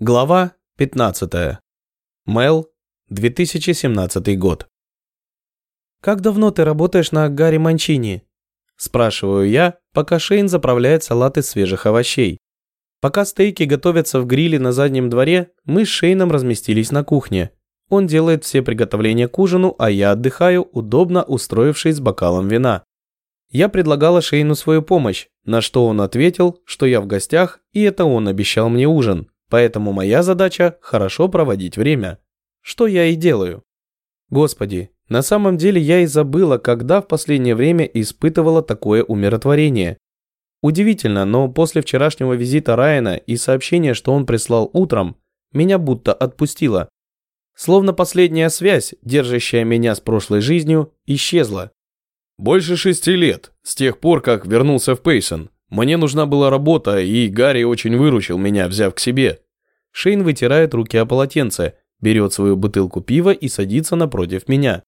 Глава 15. Мэл, 2017 год. «Как давно ты работаешь на Гарри Манчини?» Спрашиваю я, пока Шейн заправляет салат из свежих овощей. Пока стейки готовятся в гриле на заднем дворе, мы с Шейном разместились на кухне. Он делает все приготовления к ужину, а я отдыхаю, удобно устроившись с бокалом вина. Я предлагала Шейну свою помощь, на что он ответил, что я в гостях, и это он обещал мне ужин. Поэтому моя задача – хорошо проводить время. Что я и делаю. Господи, на самом деле я и забыла, когда в последнее время испытывала такое умиротворение. Удивительно, но после вчерашнего визита Райана и сообщения, что он прислал утром, меня будто отпустило. Словно последняя связь, держащая меня с прошлой жизнью, исчезла. Больше шести лет, с тех пор, как вернулся в Пейсон. Мне нужна была работа, и Гарри очень выручил меня, взяв к себе. Шейн вытирает руки о полотенце, берет свою бутылку пива и садится напротив меня.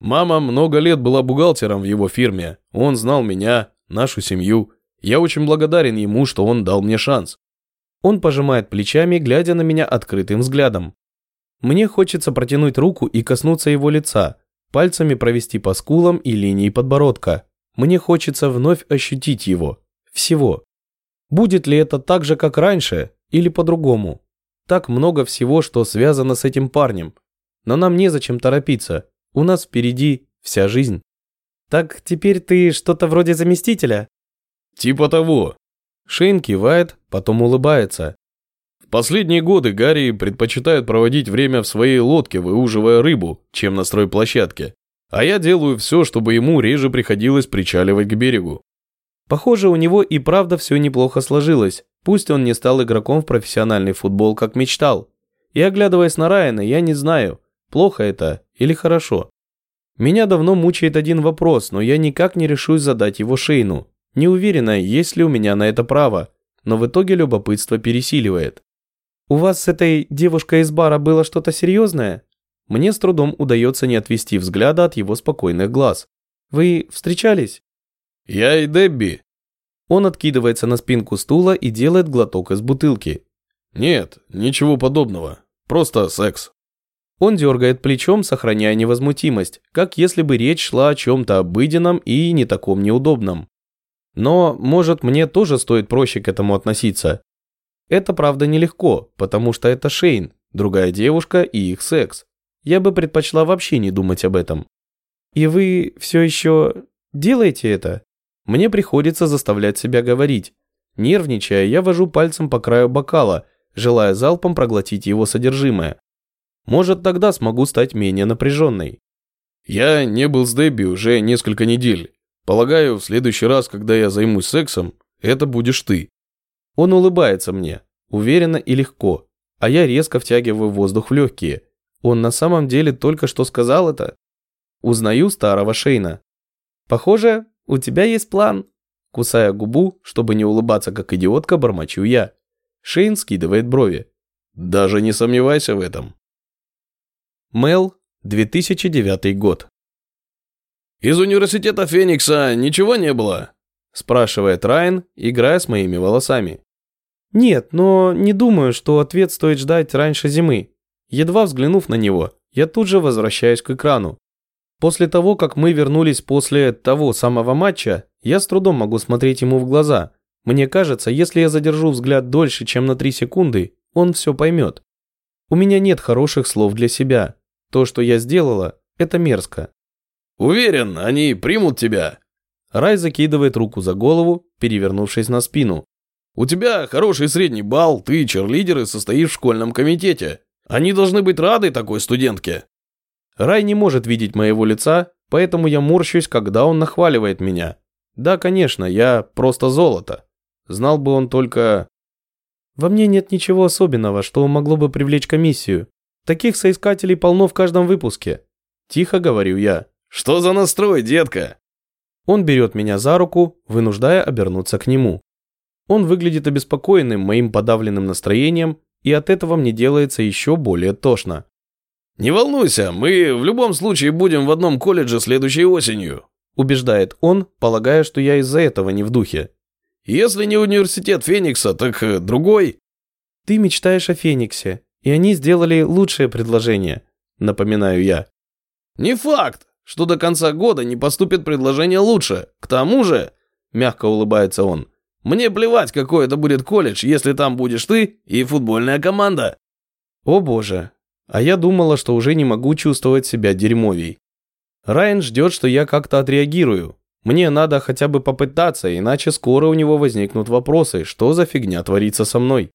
Мама много лет была бухгалтером в его фирме. Он знал меня, нашу семью. Я очень благодарен ему, что он дал мне шанс. Он пожимает плечами, глядя на меня открытым взглядом. Мне хочется протянуть руку и коснуться его лица, пальцами провести по скулам и линии подбородка. Мне хочется вновь ощутить его, всего. Будет ли это так же, как раньше, или по-другому? Так много всего, что связано с этим парнем. Но нам незачем торопиться. У нас впереди вся жизнь. Так теперь ты что-то вроде заместителя? Типа того. Шейн кивает, потом улыбается. В последние годы Гарри предпочитает проводить время в своей лодке, выуживая рыбу, чем на стройплощадке. А я делаю все, чтобы ему реже приходилось причаливать к берегу. Похоже, у него и правда все неплохо сложилось. Пусть он не стал игроком в профессиональный футбол, как мечтал. И оглядываясь на Райана, я не знаю, плохо это или хорошо. Меня давно мучает один вопрос, но я никак не решусь задать его Шейну. Не уверена, есть ли у меня на это право, но в итоге любопытство пересиливает. «У вас с этой девушкой из бара было что-то серьезное?» Мне с трудом удается не отвести взгляда от его спокойных глаз. «Вы встречались?» «Я и Дебби». Он откидывается на спинку стула и делает глоток из бутылки. «Нет, ничего подобного. Просто секс». Он дергает плечом, сохраняя невозмутимость, как если бы речь шла о чем-то обыденном и не таком неудобном. Но, может, мне тоже стоит проще к этому относиться. Это, правда, нелегко, потому что это Шейн, другая девушка и их секс. Я бы предпочла вообще не думать об этом. И вы все еще делаете это? Мне приходится заставлять себя говорить. Нервничая, я вожу пальцем по краю бокала, желая залпом проглотить его содержимое. Может, тогда смогу стать менее напряженной. Я не был с Дебби уже несколько недель. Полагаю, в следующий раз, когда я займусь сексом, это будешь ты. Он улыбается мне, уверенно и легко, а я резко втягиваю воздух в легкие. Он на самом деле только что сказал это. Узнаю старого Шейна. Похоже, у тебя есть план. Кусая губу, чтобы не улыбаться как идиотка, бормочу я. Шейн скидывает брови. Даже не сомневайся в этом. Мел, 2009 год. «Из университета Феникса ничего не было?» спрашивает Райан, играя с моими волосами. Нет, но не думаю, что ответ стоит ждать раньше зимы. Едва взглянув на него, я тут же возвращаюсь к экрану. После того, как мы вернулись после того самого матча, я с трудом могу смотреть ему в глаза. Мне кажется, если я задержу взгляд дольше, чем на 3 секунды, он все поймет. У меня нет хороших слов для себя. То, что я сделала, это мерзко. «Уверен, они примут тебя». Рай закидывает руку за голову, перевернувшись на спину. «У тебя хороший средний балл, ты черлидер и состоишь в школьном комитете. Они должны быть рады такой студентке». Рай не может видеть моего лица, поэтому я морщусь, когда он нахваливает меня. Да, конечно, я просто золото. Знал бы он только... Во мне нет ничего особенного, что могло бы привлечь комиссию. Таких соискателей полно в каждом выпуске. Тихо говорю я. Что за настрой, детка? Он берет меня за руку, вынуждая обернуться к нему. Он выглядит обеспокоенным моим подавленным настроением, и от этого мне делается еще более тошно. «Не волнуйся, мы в любом случае будем в одном колледже следующей осенью», убеждает он, полагая, что я из-за этого не в духе. «Если не университет Феникса, так э, другой». Ты мечтаешь о Фениксе, и они сделали лучшее предложение, напоминаю я. Не факт, что до конца года не поступит предложение лучше. К тому же, мягко улыбается он, мне плевать, какой это будет колледж, если там будешь ты и футбольная команда. О боже, а я думала, что уже не могу чувствовать себя дерьмовей. Райан ждет, что я как-то отреагирую. Мне надо хотя бы попытаться, иначе скоро у него возникнут вопросы, что за фигня творится со мной.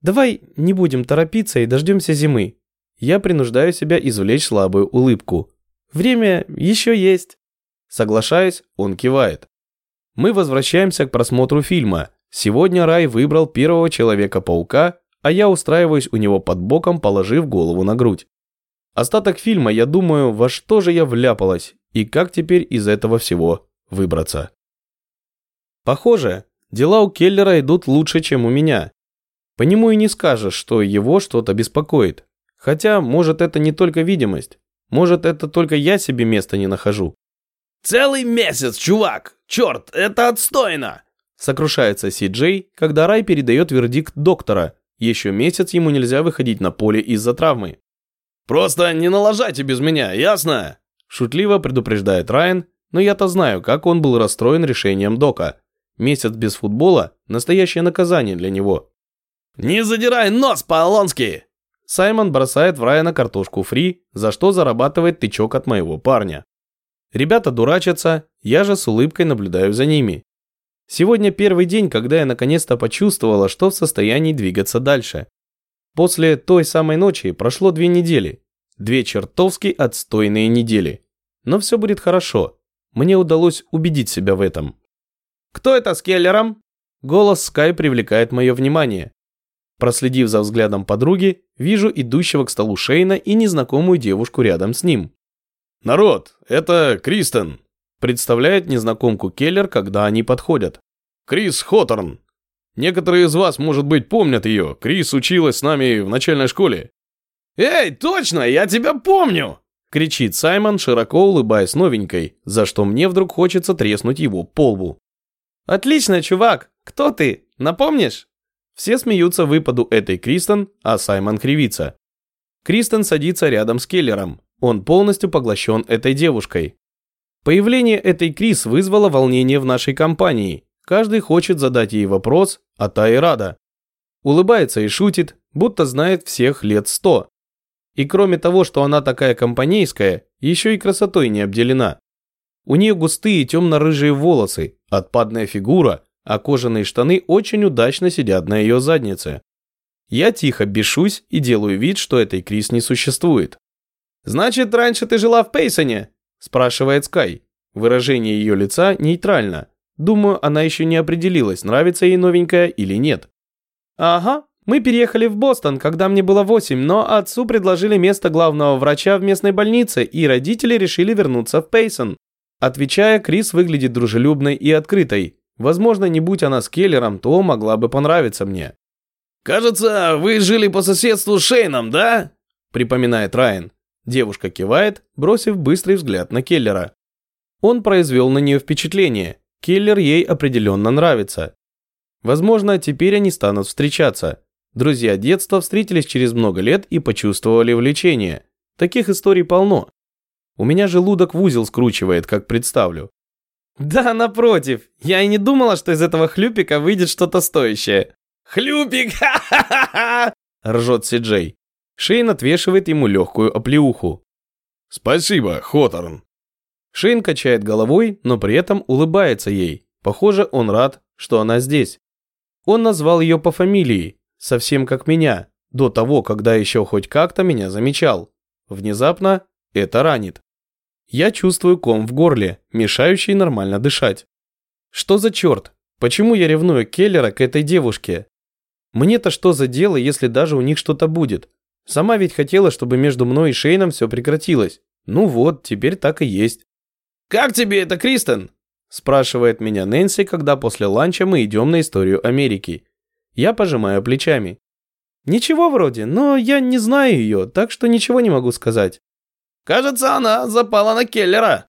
Давай не будем торопиться и дождемся зимы. Я принуждаю себя извлечь слабую улыбку. Время еще есть. Соглашаясь, он кивает. Мы возвращаемся к просмотру фильма. Сегодня Рай выбрал первого Человека-паука, а я устраиваюсь у него под боком, положив голову на грудь. Остаток фильма я думаю, во что же я вляпалась и как теперь из этого всего выбраться. Похоже, дела у Келлера идут лучше, чем у меня. По нему и не скажешь, что его что-то беспокоит. Хотя, может, это не только видимость. Может, это только я себе места не нахожу. «Целый месяц, чувак! Черт, это отстойно!» Сокрушается Си Джей, когда Рай передает вердикт доктора. Еще месяц ему нельзя выходить на поле из-за травмы. «Просто не налажайте без меня, ясно?» Шутливо предупреждает Райан, но я-то знаю, как он был расстроен решением Дока. Месяц без футбола – настоящее наказание для него. «Не задирай нос по-алонски!» Саймон бросает в Райана картошку фри, за что зарабатывает тычок от моего парня. Ребята дурачатся, я же с улыбкой наблюдаю за ними. Сегодня первый день, когда я наконец-то почувствовала, что в состоянии двигаться дальше. После той самой ночи прошло две недели. Две чертовски отстойные недели. Но все будет хорошо. Мне удалось убедить себя в этом. «Кто это с Келлером?» Голос Скай привлекает мое внимание. Проследив за взглядом подруги, вижу идущего к столу Шейна и незнакомую девушку рядом с ним. «Народ, это Кристен», представляет незнакомку Келлер, когда они подходят. «Крис Хоторн. Некоторые из вас, может быть, помнят ее. Крис училась с нами в начальной школе». «Эй, точно, я тебя помню!» кричит Саймон, широко улыбаясь новенькой, за что мне вдруг хочется треснуть его по лбу. «Отлично, чувак! Кто ты? Напомнишь?» Все смеются выпаду этой Кристен, а Саймон кривится. Кристен садится рядом с Келлером. Он полностью поглощен этой девушкой. Появление этой Крис вызвало волнение в нашей компании. Каждый хочет задать ей вопрос, а та и рада. Улыбается и шутит, будто знает всех лет сто. И кроме того, что она такая компанейская, еще и красотой не обделена. У нее густые темно-рыжие волосы, отпадная фигура, а кожаные штаны очень удачно сидят на ее заднице. Я тихо бешусь и делаю вид, что этой Крис не существует. «Значит, раньше ты жила в Пейсоне?» – спрашивает Скай. Выражение ее лица нейтрально. Думаю, она еще не определилась, нравится ей новенькая или нет. «Ага, мы переехали в Бостон, когда мне было 8, но отцу предложили место главного врача в местной больнице, и родители решили вернуться в Пейсон». Отвечая, Крис выглядит дружелюбной и открытой. Возможно, не будь она с Келлером, то могла бы понравиться мне. «Кажется, вы жили по соседству с Шейном, да?» припоминает Райан. Девушка кивает, бросив быстрый взгляд на Келлера. Он произвел на нее впечатление. Келлер ей определенно нравится. Возможно, теперь они станут встречаться. Друзья детства встретились через много лет и почувствовали влечение. Таких историй полно. У меня желудок в узел скручивает, как представлю. Да, напротив, я и не думала, что из этого хлюпика выйдет что-то стоящее. Хлюпик, ха-ха-ха! Ржет Си-Джей. Шейн отвешивает ему легкую оплеуху. Спасибо, Хоторн. Шейн качает головой, но при этом улыбается ей. Похоже, он рад, что она здесь. Он назвал ее по фамилии, совсем как меня, до того, когда еще хоть как-то меня замечал. Внезапно это ранит. Я чувствую ком в горле, мешающий нормально дышать. Что за черт? Почему я ревную Келлера к этой девушке? Мне-то что за дело, если даже у них что-то будет? Сама ведь хотела, чтобы между мной и Шейном все прекратилось. Ну вот, теперь так и есть. «Как тебе это, Кристен?» спрашивает меня Нэнси, когда после ланча мы идем на историю Америки. Я пожимаю плечами. Ничего вроде, но я не знаю ее, так что ничего не могу сказать. Кажется, она запала на Келлера.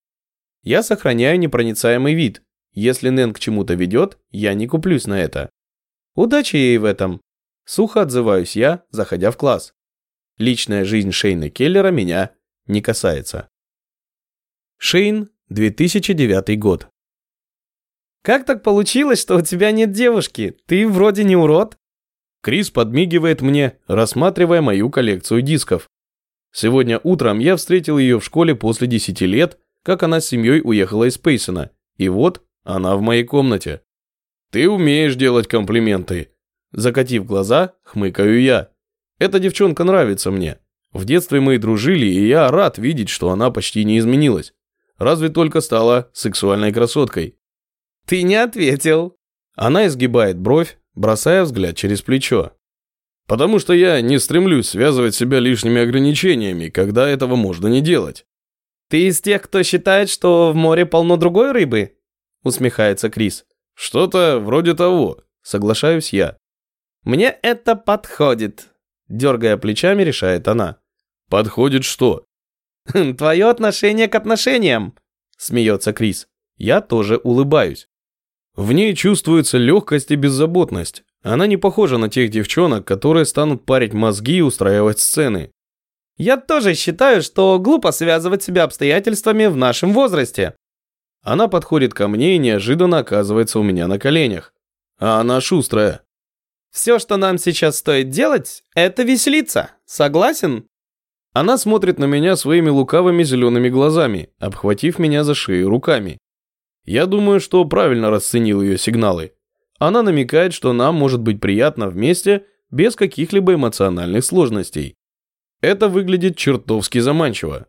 Я сохраняю непроницаемый вид. Если Нэн к чему-то ведет, я не куплюсь на это. Удачи ей в этом. Сухо отзываюсь я, заходя в класс. Личная жизнь Шейна Келлера меня не касается. Шейн, 2009 год. «Как так получилось, что у тебя нет девушки? Ты вроде не урод?» Крис подмигивает мне, рассматривая мою коллекцию дисков. Сегодня утром я встретил ее в школе после 10 лет, как она с семьей уехала из Пейсона. И вот она в моей комнате. «Ты умеешь делать комплименты!» Закатив глаза, хмыкаю я. «Эта девчонка нравится мне. В детстве мы дружили, и я рад видеть, что она почти не изменилась. Разве только стала сексуальной красоткой». «Ты не ответил!» Она изгибает бровь, бросая взгляд через плечо. «Потому что я не стремлюсь связывать себя лишними ограничениями, когда этого можно не делать». «Ты из тех, кто считает, что в море полно другой рыбы?» усмехается Крис. «Что-то вроде того», соглашаюсь я. «Мне это подходит», дергая плечами, решает она. «Подходит что?» «Твое отношение к отношениям», смеется Крис. Я тоже улыбаюсь. В ней чувствуется легкость и беззаботность. Она не похожа на тех девчонок, которые станут парить мозги и устраивать сцены. Я тоже считаю, что глупо связывать себя обстоятельствами в нашем возрасте. Она подходит ко мне и неожиданно оказывается у меня на коленях. А она шустрая. Все, что нам сейчас стоит делать, это веселиться. Согласен? Она смотрит на меня своими лукавыми зелеными глазами, обхватив меня за шею руками. Я думаю, что правильно расценил ее сигналы. Она намекает, что нам может быть приятно вместе без каких-либо эмоциональных сложностей. Это выглядит чертовски заманчиво.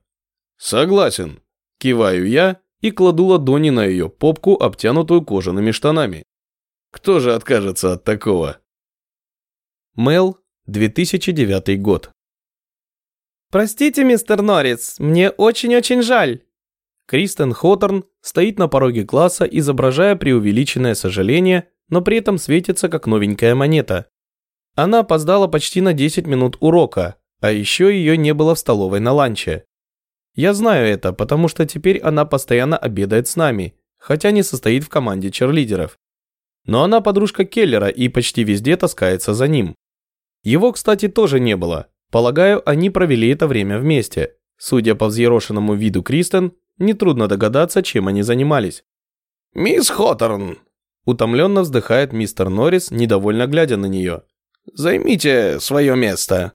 Согласен. Киваю я и кладу ладони на ее попку, обтянутую кожаными штанами. Кто же откажется от такого? Мел, 2009 год. «Простите, мистер Норрис, мне очень-очень жаль». Кристен Хоторн стоит на пороге класса, изображая преувеличенное сожаление, но при этом светится как новенькая монета. Она опоздала почти на 10 минут урока, а еще ее не было в столовой на ланче. Я знаю это, потому что теперь она постоянно обедает с нами, хотя не состоит в команде черлидеров. Но она подружка Келлера и почти везде таскается за ним. Его, кстати, тоже не было. Полагаю, они провели это время вместе. Судя по взъерошенному виду Кристен, нетрудно догадаться, чем они занимались. «Мисс Хоторн!» Утомленно вздыхает мистер Норрис, недовольно глядя на нее. «Займите свое место».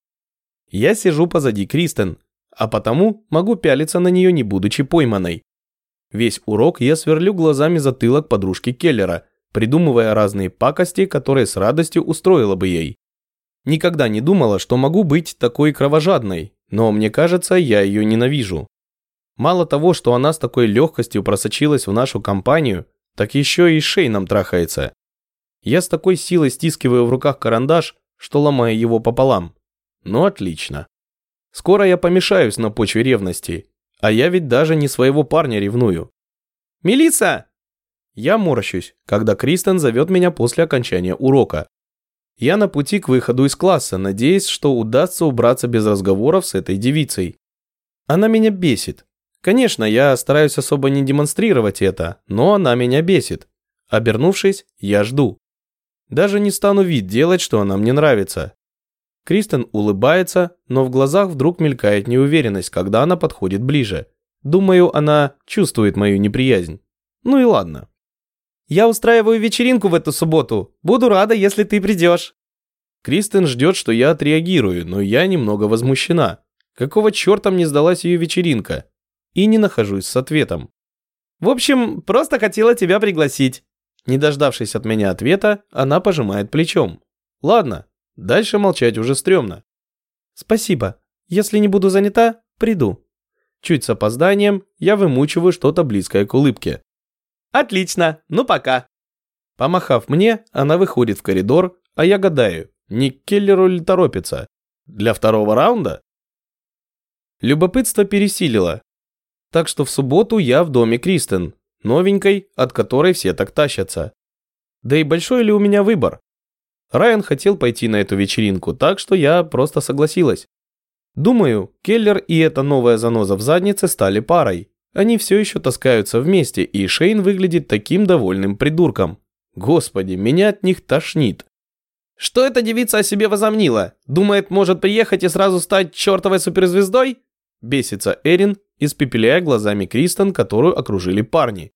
Я сижу позади Кристен, а потому могу пялиться на нее, не будучи пойманной. Весь урок я сверлю глазами затылок подружки Келлера, придумывая разные пакости, которые с радостью устроила бы ей. Никогда не думала, что могу быть такой кровожадной, но мне кажется, я ее ненавижу. Мало того, что она с такой легкостью просочилась в нашу компанию, так еще и шейном трахается. Я с такой силой стискиваю в руках карандаш, что ломаю его пополам. Ну отлично. Скоро я помешаюсь на почве ревности, а я ведь даже не своего парня ревную. Мелиса! Я морщусь, когда Кристен зовет меня после окончания урока. Я на пути к выходу из класса, надеясь, что удастся убраться без разговоров с этой девицей. Она меня бесит. Конечно, я стараюсь особо не демонстрировать это, но она меня бесит. Обернувшись, я жду. Даже не стану вид делать, что она мне нравится. Кристен улыбается, но в глазах вдруг мелькает неуверенность, когда она подходит ближе. Думаю, она чувствует мою неприязнь. Ну и ладно. Я устраиваю вечеринку в эту субботу. Буду рада, если ты придешь. Кристен ждет, что я отреагирую, но я немного возмущена. Какого черта мне сдалась ее вечеринка? И не нахожусь с ответом. В общем, просто хотела тебя пригласить. Не дождавшись от меня ответа, она пожимает плечом. Ладно, дальше молчать уже стрёмно. Спасибо. Если не буду занята, приду. Чуть с опозданием я вымучиваю что-то близкое к улыбке. Отлично, ну пока. Помахав мне, она выходит в коридор, а я гадаю, не к Келлеру ли торопится? Для второго раунда? Любопытство пересилило. Так что в субботу я в доме Кристен, новенькой, от которой все так тащатся. Да и большой ли у меня выбор? Райан хотел пойти на эту вечеринку, так что я просто согласилась. Думаю, Келлер и эта новая заноза в заднице стали парой. Они все еще таскаются вместе, и Шейн выглядит таким довольным придурком. Господи, меня от них тошнит. Что эта девица о себе возомнила? Думает, может приехать и сразу стать чертовой суперзвездой? Бесится Эрин, испепеляя глазами Кристен, которую окружили парни.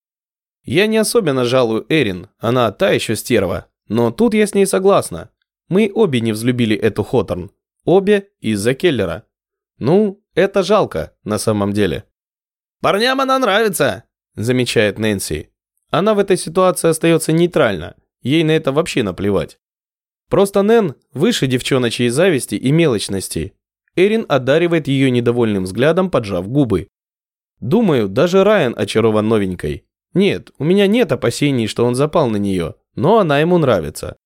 Я не особенно жалую Эрин, она та еще стерва, но тут я с ней согласна. Мы обе не взлюбили эту Хоторн. Обе из-за Келлера. Ну, это жалко, на самом деле. «Парням она нравится», – замечает Нэнси. Она в этой ситуации остается нейтральна. Ей на это вообще наплевать. Просто Нэн выше девчоночей зависти и мелочности. Эрин одаривает ее недовольным взглядом, поджав губы. Думаю, даже Райан очарован новенькой. Нет, у меня нет опасений, что он запал на нее, но она ему нравится.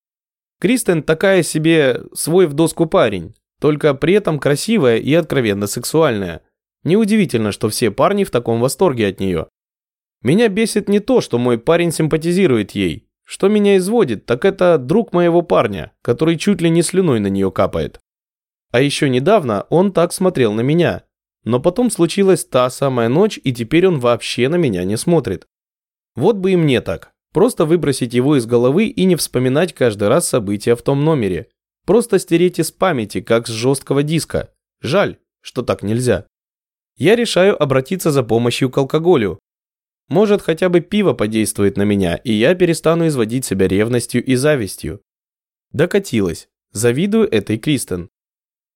Кристен такая себе свой в доску парень, только при этом красивая и откровенно сексуальная. Неудивительно, что все парни в таком восторге от нее. Меня бесит не то, что мой парень симпатизирует ей. Что меня изводит, так это друг моего парня, который чуть ли не слюной на нее капает. А еще недавно он так смотрел на меня. Но потом случилась та самая ночь, и теперь он вообще на меня не смотрит. Вот бы и мне так. Просто выбросить его из головы и не вспоминать каждый раз события в том номере. Просто стереть из памяти, как с жесткого диска. Жаль, что так нельзя. Я решаю обратиться за помощью к алкоголю. Может, хотя бы пиво подействует на меня, и я перестану изводить себя ревностью и завистью. Докатилась. Завидую этой Кристен.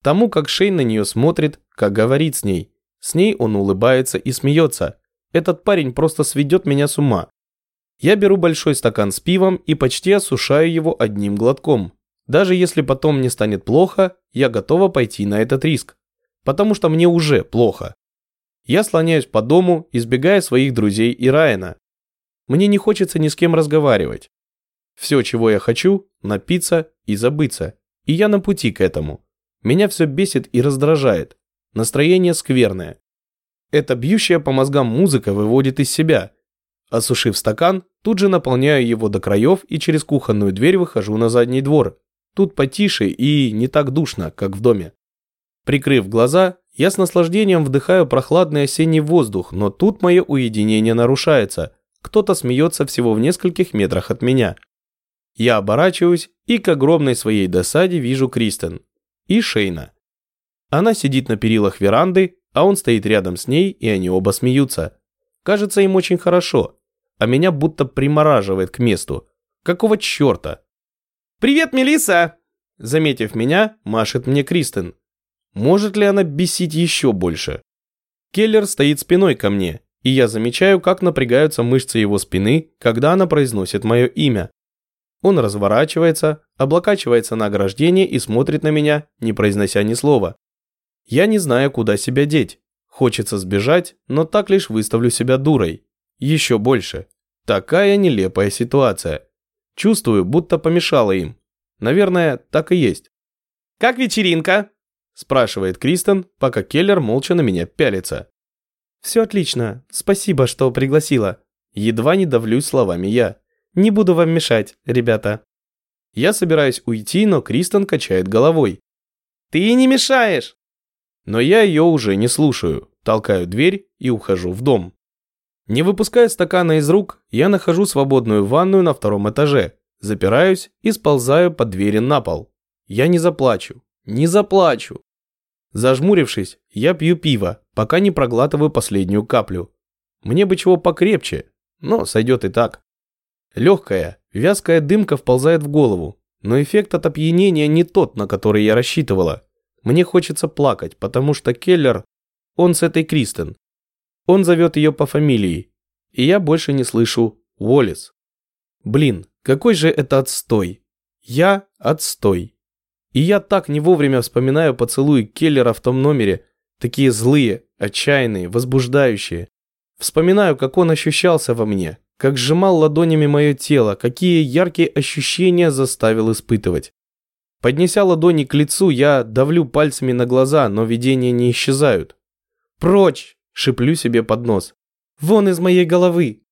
Тому, как Шейн на нее смотрит, как говорит с ней. С ней он улыбается и смеется. Этот парень просто сведет меня с ума. Я беру большой стакан с пивом и почти осушаю его одним глотком. Даже если потом мне станет плохо, я готова пойти на этот риск. Потому что мне уже плохо. Я слоняюсь по дому, избегая своих друзей и Райана. Мне не хочется ни с кем разговаривать. Все, чего я хочу, напиться и забыться. И я на пути к этому. Меня все бесит и раздражает. Настроение скверное. Эта бьющая по мозгам музыка выводит из себя. Осушив стакан, тут же наполняю его до краев и через кухонную дверь выхожу на задний двор. Тут потише и не так душно, как в доме. Прикрыв глаза, я с наслаждением вдыхаю прохладный осенний воздух, но тут мое уединение нарушается. Кто-то смеется всего в нескольких метрах от меня. Я оборачиваюсь и к огромной своей досаде вижу Кристен. И Шейна. Она сидит на перилах веранды а он стоит рядом с ней, и они оба смеются. Кажется им очень хорошо, а меня будто примораживает к месту. Какого черта? «Привет, Мелисса!» Заметив меня, машет мне Кристен. Может ли она бесить еще больше? Келлер стоит спиной ко мне, и я замечаю, как напрягаются мышцы его спины, когда она произносит мое имя. Он разворачивается, облокачивается на ограждение и смотрит на меня, не произнося ни слова. Я не знаю, куда себя деть. Хочется сбежать, но так лишь выставлю себя дурой. Еще больше. Такая нелепая ситуация. Чувствую, будто помешала им. Наверное, так и есть. «Как вечеринка?» Спрашивает Кристен, пока Келлер молча на меня пялится. «Все отлично. Спасибо, что пригласила». Едва не давлюсь словами я. «Не буду вам мешать, ребята». Я собираюсь уйти, но Кристен качает головой. «Ты не мешаешь!» Но я ее уже не слушаю, толкаю дверь и ухожу в дом. Не выпуская стакана из рук, я нахожу свободную ванную на втором этаже, запираюсь и сползаю по двери на пол. Я не заплачу, не заплачу. Зажмурившись, я пью пиво, пока не проглатываю последнюю каплю. Мне бы чего покрепче, но сойдет и так. Легкая, вязкая дымка вползает в голову, но эффект от опьянения не тот, на который я рассчитывала. Мне хочется плакать, потому что Келлер, он с этой Кристен. Он зовет ее по фамилии, и я больше не слышу Уоллес. Блин, какой же это отстой. Я отстой. И я так не вовремя вспоминаю поцелуи Келлера в том номере, такие злые, отчаянные, возбуждающие. Вспоминаю, как он ощущался во мне, как сжимал ладонями мое тело, какие яркие ощущения заставил испытывать. Поднеся ладони к лицу, я давлю пальцами на глаза, но видения не исчезают. «Прочь!» – шиплю себе под нос. «Вон из моей головы!»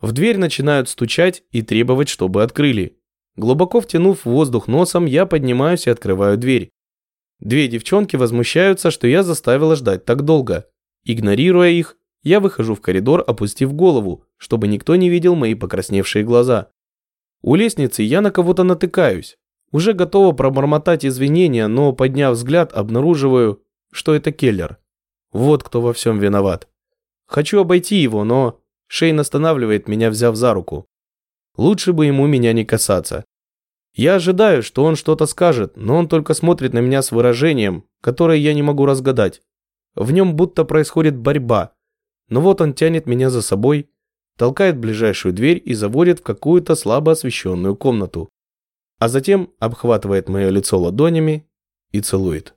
В дверь начинают стучать и требовать, чтобы открыли. Глубоко втянув воздух носом, я поднимаюсь и открываю дверь. Две девчонки возмущаются, что я заставила ждать так долго. Игнорируя их, я выхожу в коридор, опустив голову, чтобы никто не видел мои покрасневшие глаза. У лестницы я на кого-то натыкаюсь. Уже готова пробормотать извинения, но, подняв взгляд, обнаруживаю, что это Келлер. Вот кто во всем виноват. Хочу обойти его, но Шейн останавливает меня, взяв за руку. Лучше бы ему меня не касаться. Я ожидаю, что он что-то скажет, но он только смотрит на меня с выражением, которое я не могу разгадать. В нем будто происходит борьба. Но вот он тянет меня за собой, толкает ближайшую дверь и заводит в какую-то слабо освещенную комнату. А затем обхватывает мое лицо ладонями и целует.